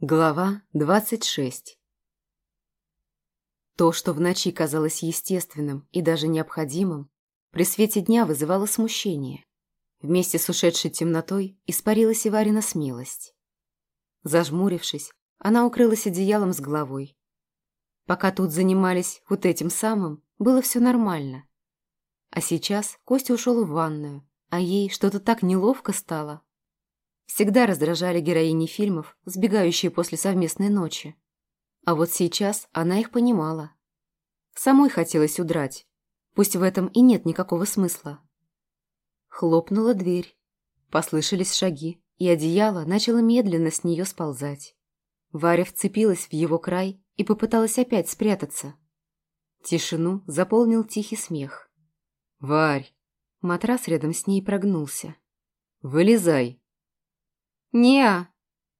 Глава 26 То, что в ночи казалось естественным и даже необходимым, при свете дня вызывало смущение. Вместе с ушедшей темнотой испарилась и Варина смелость. Зажмурившись, она укрылась одеялом с головой. Пока тут занимались вот этим самым, было все нормально. А сейчас Костя ушел в ванную, а ей что-то так неловко стало. Всегда раздражали героини фильмов, сбегающие после совместной ночи. А вот сейчас она их понимала. Самой хотелось удрать. Пусть в этом и нет никакого смысла. Хлопнула дверь. Послышались шаги, и одеяло начало медленно с нее сползать. Варя вцепилась в его край и попыталась опять спрятаться. Тишину заполнил тихий смех. «Варь!» Матрас рядом с ней прогнулся. «Вылезай!» «Не-а!»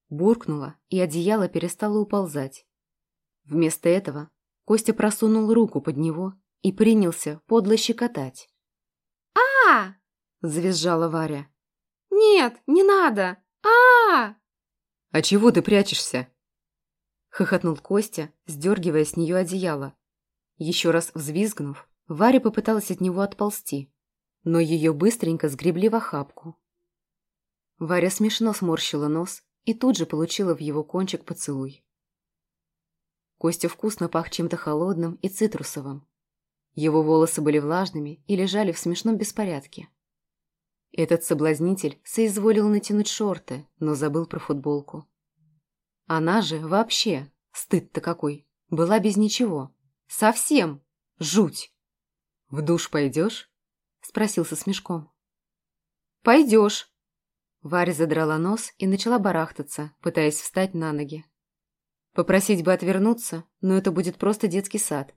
буркнула, и одеяло перестало уползать. Вместо этого Костя просунул руку под него и принялся подло щекотать. а завизжала Варя. «Нет, не надо! а «А чего ты прячешься?» Хохотнул Костя, сдергивая с нее одеяло. Еще раз взвизгнув, Варя попыталась от него отползти, но ее быстренько сгребли в охапку. Варя смешно сморщила нос и тут же получила в его кончик поцелуй. Костя вкусно пах чем-то холодным и цитрусовым. Его волосы были влажными и лежали в смешном беспорядке. Этот соблазнитель соизволил натянуть шорты, но забыл про футболку. Она же вообще, стыд-то какой, была без ничего. Совсем. Жуть. «В душ пойдешь?» — спросил со смешком. «Пойдешь», Варя задрала нос и начала барахтаться, пытаясь встать на ноги. Попросить бы отвернуться, но это будет просто детский сад.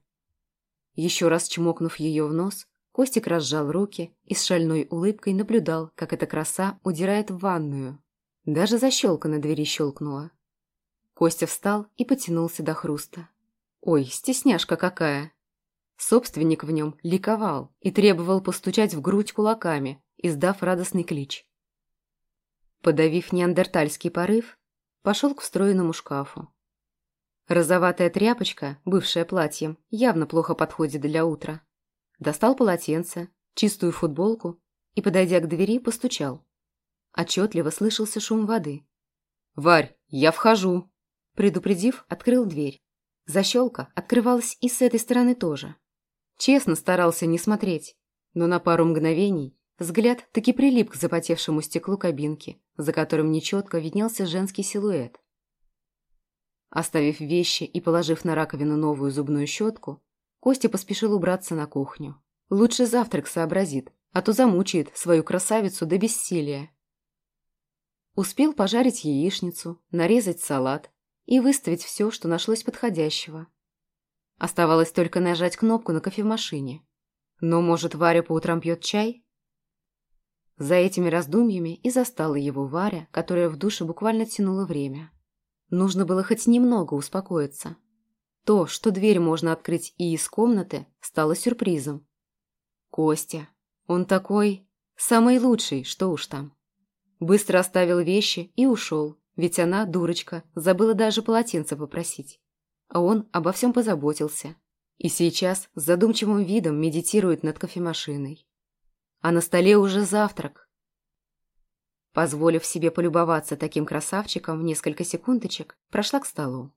Еще раз чмокнув ее в нос, Костик разжал руки и с шальной улыбкой наблюдал, как эта краса удирает в ванную. Даже защелка на двери щелкнула. Костя встал и потянулся до хруста. Ой, стесняшка какая! Собственник в нем ликовал и требовал постучать в грудь кулаками, издав радостный клич. Подавив неандертальский порыв, пошел к встроенному шкафу. Розоватая тряпочка, бывшая платьем, явно плохо подходит для утра. Достал полотенце, чистую футболку и, подойдя к двери, постучал. Отчетливо слышался шум воды. «Варь, я вхожу!» Предупредив, открыл дверь. Защелка открывалась и с этой стороны тоже. Честно старался не смотреть, но на пару мгновений Взгляд таки прилип к запотевшему стеклу кабинки, за которым нечетко виднелся женский силуэт. Оставив вещи и положив на раковину новую зубную щетку, Костя поспешил убраться на кухню. Лучше завтрак сообразит, а то замучает свою красавицу до бессилия. Успел пожарить яичницу, нарезать салат и выставить все, что нашлось подходящего. Оставалось только нажать кнопку на кофемашине. Но, может, Варя по утрам пьет чай? За этими раздумьями и застала его Варя, которая в душе буквально тянула время. Нужно было хоть немного успокоиться. То, что дверь можно открыть и из комнаты, стало сюрпризом. Костя. Он такой... Самый лучший, что уж там. Быстро оставил вещи и ушел, ведь она, дурочка, забыла даже полотенце попросить. А он обо всем позаботился. И сейчас с задумчивым видом медитирует над кофемашиной а на столе уже завтрак. Позволив себе полюбоваться таким красавчиком в несколько секундочек, прошла к столу.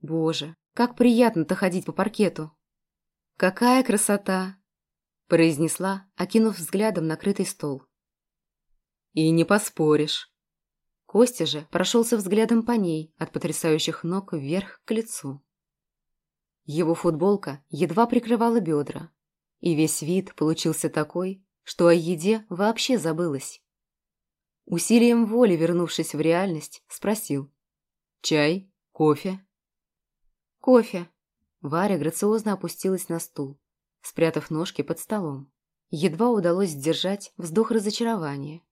Боже, как приятно-то ходить по паркету! Какая красота! произнесла, окинув взглядом накрытый стол. И не поспоришь. Костя же прошелся взглядом по ней, от потрясающих ног вверх к лицу. Его футболка едва прикрывала бедра, и весь вид получился такой, что о еде вообще забылось. Усилием воли, вернувшись в реальность, спросил. «Чай? Кофе?» «Кофе». Варя грациозно опустилась на стул, спрятав ножки под столом. Едва удалось сдержать вздох разочарования.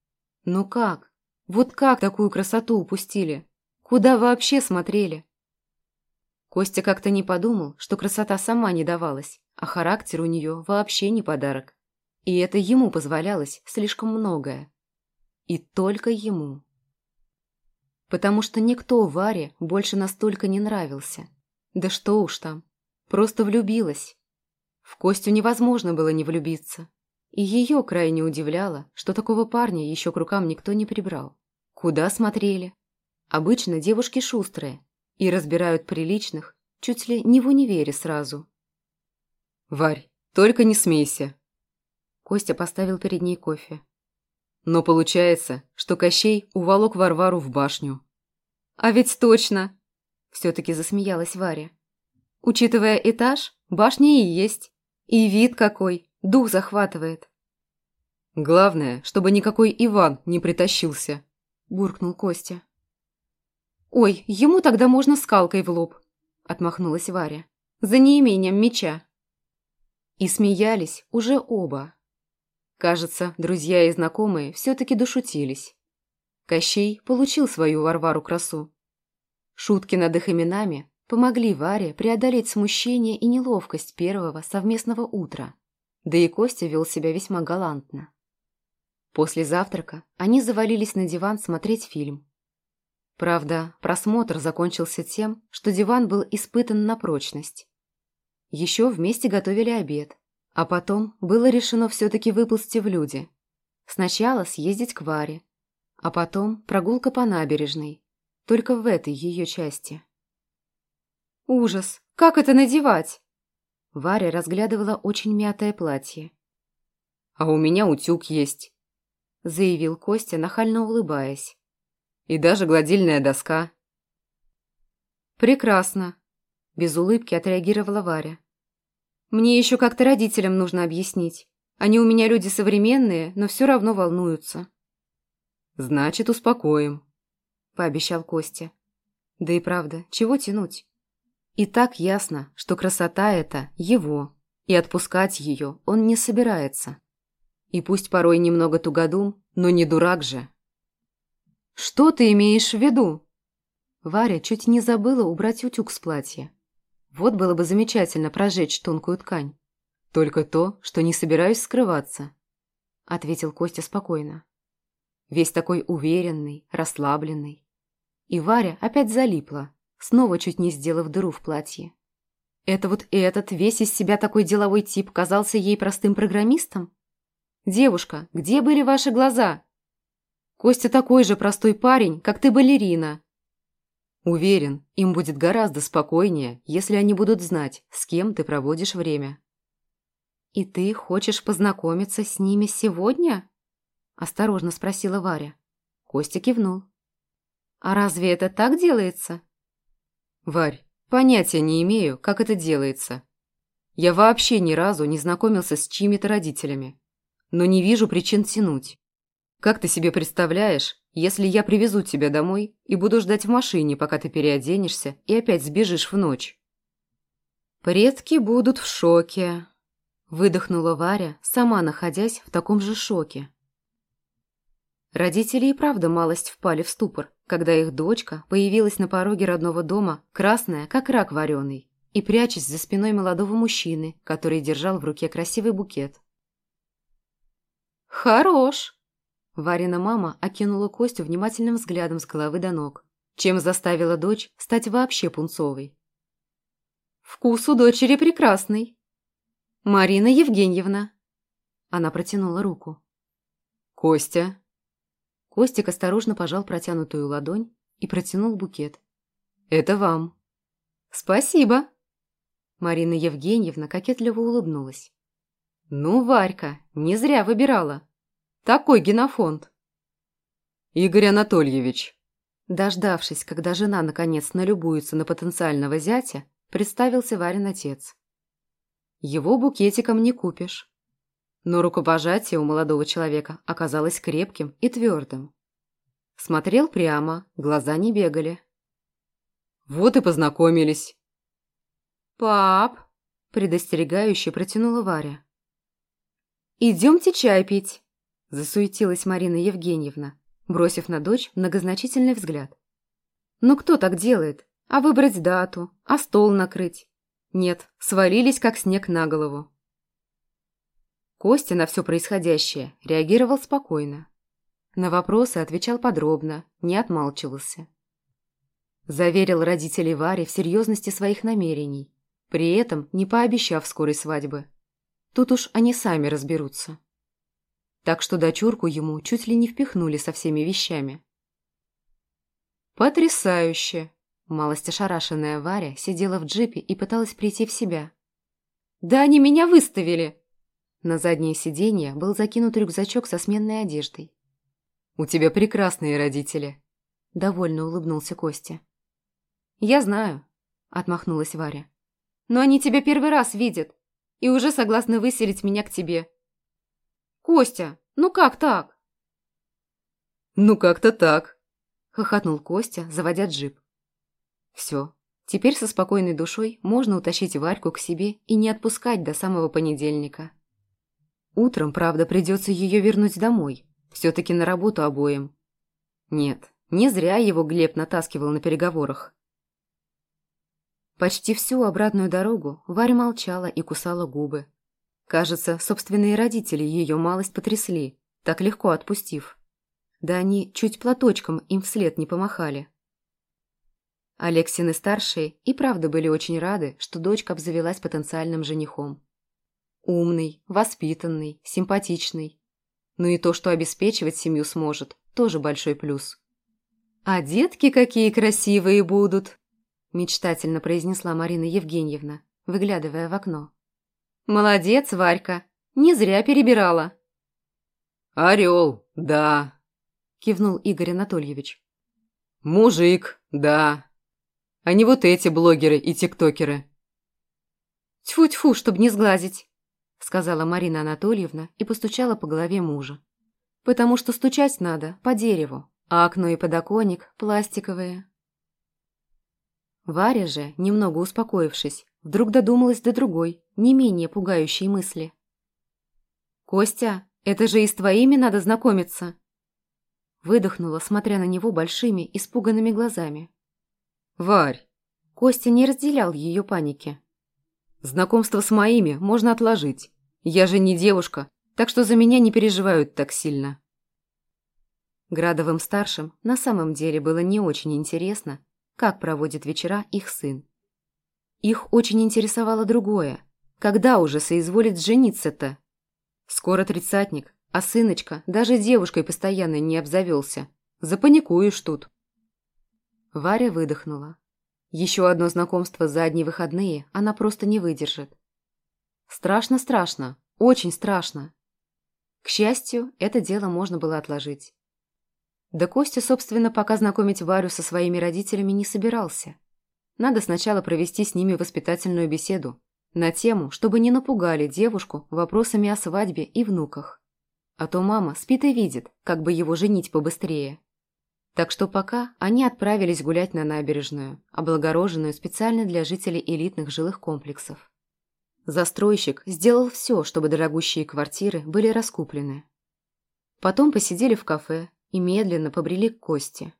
«Ну как? Вот как такую красоту упустили? Куда вообще смотрели?» Костя как-то не подумал, что красота сама не давалась, а характер у нее вообще не подарок. И это ему позволялось слишком многое. И только ему. потому что никто Варе больше настолько не нравился. Да что уж там, просто влюбилась. В Костю невозможно было не влюбиться. И ее крайне удивляло, что такого парня еще к рукам никто не прибрал. Куда смотрели? Обычно девушки шустрые и разбирают приличных, чуть ли не в универе сразу. «Варь, только не смейся!» Костя поставил перед ней кофе. «Но получается, что Кощей уволок Варвару в башню». «А ведь точно!» Все-таки засмеялась Варя. «Учитывая этаж, башня и есть. И вид какой, дух захватывает». «Главное, чтобы никакой Иван не притащился», – буркнул Костя. «Ой, ему тогда можно скалкой в лоб», – отмахнулась Варя. «За неимением меча». И смеялись уже оба. Кажется, друзья и знакомые все-таки дошутились. Кощей получил свою Варвару красу. Шутки над их именами помогли Варе преодолеть смущение и неловкость первого совместного утра. Да и Костя вел себя весьма галантно. После завтрака они завалились на диван смотреть фильм. Правда, просмотр закончился тем, что диван был испытан на прочность. Еще вместе готовили обед, а потом было решено все-таки выползти в люди. Сначала съездить к Варе, а потом прогулка по набережной, только в этой ее части. «Ужас! Как это надевать?» Варя разглядывала очень мятое платье. «А у меня утюг есть», — заявил Костя, нахально улыбаясь. «И даже гладильная доска». «Прекрасно», — без улыбки отреагировала Варя. «Мне еще как-то родителям нужно объяснить. Они у меня люди современные, но все равно волнуются». «Значит, успокоим», — пообещал Костя. Да и правда, чего тянуть? И так ясно, что красота эта его, и отпускать ее он не собирается. И пусть порой немного тугодум, но не дурак же. «Что ты имеешь в виду?» Варя чуть не забыла убрать утюг с платья. Вот было бы замечательно прожечь тонкую ткань. «Только то, что не собираюсь скрываться», — ответил Костя спокойно весь такой уверенный, расслабленный. И Варя опять залипла, снова чуть не сделав дыру в платье. Это вот этот весь из себя такой деловой тип казался ей простым программистом? «Девушка, где были ваши глаза?» «Костя такой же простой парень, как ты балерина». «Уверен, им будет гораздо спокойнее, если они будут знать, с кем ты проводишь время». «И ты хочешь познакомиться с ними сегодня?» Осторожно спросила Варя. Костя кивнул. «А разве это так делается?» «Варь, понятия не имею, как это делается. Я вообще ни разу не знакомился с чьими-то родителями, но не вижу причин тянуть. Как ты себе представляешь, если я привезу тебя домой и буду ждать в машине, пока ты переоденешься и опять сбежишь в ночь?» «Предки будут в шоке», – выдохнула Варя, сама находясь в таком же шоке. Родители и правда малость впали в ступор, когда их дочка появилась на пороге родного дома, красная, как рак вареный, и прячась за спиной молодого мужчины, который держал в руке красивый букет. «Хорош!» Варина мама окинула Костю внимательным взглядом с головы до ног, чем заставила дочь стать вообще пунцовой. «Вкус у дочери прекрасный!» «Марина Евгеньевна!» Она протянула руку. «Костя!» Костик осторожно пожал протянутую ладонь и протянул букет. «Это вам». «Спасибо». Марина Евгеньевна кокетливо улыбнулась. «Ну, Варька, не зря выбирала. Такой генофонд». «Игорь Анатольевич». Дождавшись, когда жена наконец налюбуется на потенциального зятя, представился Варин отец. «Его букетиком не купишь. Но рукопожатие у молодого человека оказалось крепким и твердым. Смотрел прямо, глаза не бегали. «Вот и познакомились». «Пап!» – предостерегающе протянула Варя. «Идемте чай пить», – засуетилась Марина Евгеньевна, бросив на дочь многозначительный взгляд. «Ну кто так делает? А выбрать дату? А стол накрыть?» Нет, свалились как снег на голову. Костя на все происходящее реагировал спокойно. На вопросы отвечал подробно, не отмалчивался. Заверил родителей Вари в серьезности своих намерений, при этом не пообещав скорой свадьбы. Тут уж они сами разберутся. Так что дочурку ему чуть ли не впихнули со всеми вещами. «Потрясающе!» Малость ошарашенная Варя сидела в джипе и пыталась прийти в себя. «Да они меня выставили!» На заднее сиденье был закинут рюкзачок со сменной одеждой. «У тебя прекрасные родители», — довольно улыбнулся Костя. «Я знаю», — отмахнулась Варя. «Но они тебя первый раз видят и уже согласны выселить меня к тебе». «Костя, ну как так?» «Ну как-то так», — хохотнул Костя, заводя джип. Все. Теперь со спокойной душой можно утащить Варьку к себе и не отпускать до самого понедельника. Утром, правда, придется ее вернуть домой. Все-таки на работу обоим. Нет, не зря его Глеб натаскивал на переговорах. Почти всю обратную дорогу Варя молчала и кусала губы. Кажется, собственные родители ее малость потрясли, так легко отпустив. Да они чуть платочком им вслед не помахали. Алексины-старшие и правда были очень рады, что дочка обзавелась потенциальным женихом. Умный, воспитанный, симпатичный. Ну и то, что обеспечивать семью сможет, тоже большой плюс. «А детки какие красивые будут!» мечтательно произнесла Марина Евгеньевна, выглядывая в окно. «Молодец, Варька! Не зря перебирала!» «Орел, да!» кивнул Игорь Анатольевич. «Мужик, да!» а не вот эти блогеры и тиктокеры. «Тьфу-тьфу, чтоб не сглазить», — сказала Марина Анатольевна и постучала по голове мужа. «Потому что стучать надо по дереву, а окно и подоконник пластиковые». Варя же, немного успокоившись, вдруг додумалась до другой, не менее пугающей мысли. «Костя, это же и с твоими надо знакомиться!» Выдохнула, смотря на него большими, испуганными глазами. «Варь!» Костя не разделял ее паники. «Знакомство с моими можно отложить. Я же не девушка, так что за меня не переживают так сильно». Градовым-старшим на самом деле было не очень интересно, как проводит вечера их сын. Их очень интересовало другое. Когда уже соизволит жениться-то? Скоро тридцатник, а сыночка даже девушкой постоянно не обзавелся. Запаникуешь тут. Варя выдохнула. Еще одно знакомство за одни выходные она просто не выдержит. Страшно-страшно, очень страшно. К счастью, это дело можно было отложить. Да Костя, собственно, пока знакомить Варю со своими родителями не собирался. Надо сначала провести с ними воспитательную беседу на тему, чтобы не напугали девушку вопросами о свадьбе и внуках. А то мама спит и видит, как бы его женить побыстрее. Так что пока они отправились гулять на набережную, облагороженную специально для жителей элитных жилых комплексов. Застройщик сделал все, чтобы дорогущие квартиры были раскуплены. Потом посидели в кафе и медленно побрели к Косте.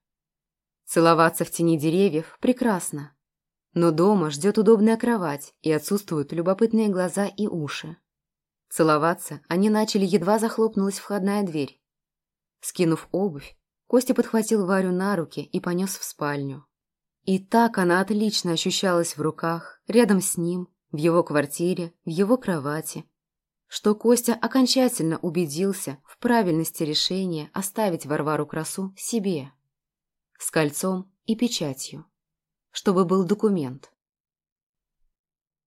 Целоваться в тени деревьев прекрасно. Но дома ждет удобная кровать и отсутствуют любопытные глаза и уши. Целоваться они начали, едва захлопнулась входная дверь. Скинув обувь, Костя подхватил Варю на руки и понес в спальню. И так она отлично ощущалась в руках, рядом с ним, в его квартире, в его кровати, что Костя окончательно убедился в правильности решения оставить Варвару Красу себе, с кольцом и печатью, чтобы был документ.